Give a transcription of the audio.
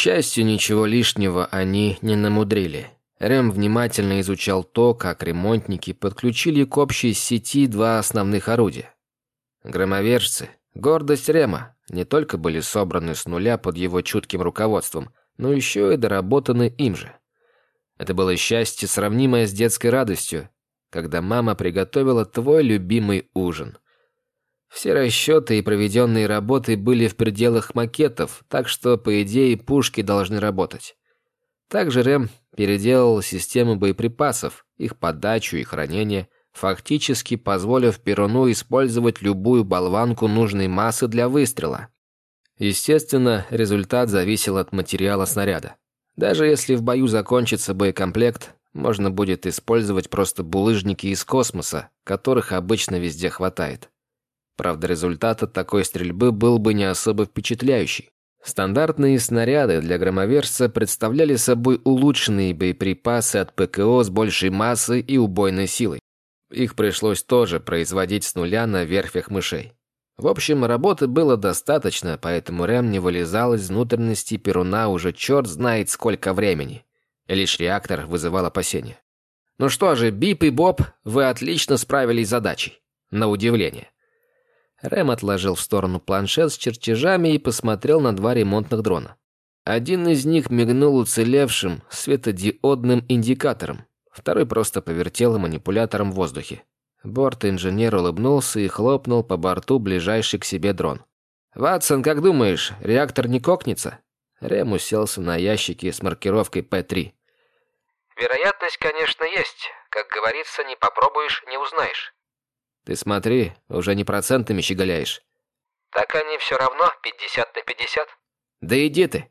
счастью, ничего лишнего они не намудрили. Рэм внимательно изучал то, как ремонтники подключили к общей сети два основных орудия. Громовержцы, гордость Рема, не только были собраны с нуля под его чутким руководством, но еще и доработаны им же. Это было счастье, сравнимое с детской радостью, когда мама приготовила твой любимый ужин. Все расчеты и проведенные работы были в пределах макетов, так что, по идее, пушки должны работать. Также Рэм переделал систему боеприпасов, их подачу и хранение, фактически позволив Перуну использовать любую болванку нужной массы для выстрела. Естественно, результат зависел от материала снаряда. Даже если в бою закончится боекомплект, можно будет использовать просто булыжники из космоса, которых обычно везде хватает. Правда, результат от такой стрельбы был бы не особо впечатляющий. Стандартные снаряды для громовержца представляли собой улучшенные боеприпасы от ПКО с большей массой и убойной силой. Их пришлось тоже производить с нуля на верфях мышей. В общем, работы было достаточно, поэтому Рэм не вылезал из внутренности Перуна уже черт знает сколько времени. лишь реактор вызывал опасения. «Ну что же, Бип и Боб, вы отлично справились с задачей. На удивление». Рэм отложил в сторону планшет с чертежами и посмотрел на два ремонтных дрона. Один из них мигнул уцелевшим светодиодным индикатором, второй просто повертел манипулятором в воздухе. Борт-инженер улыбнулся и хлопнул по борту ближайший к себе дрон. «Ватсон, как думаешь, реактор не кокнется?» Рэм уселся на ящике с маркировкой П-3. «Вероятность, конечно, есть. Как говорится, не попробуешь, не узнаешь». «Ты смотри, уже не процентами щеголяешь». «Так они все равно 50 на 50». «Да иди ты!»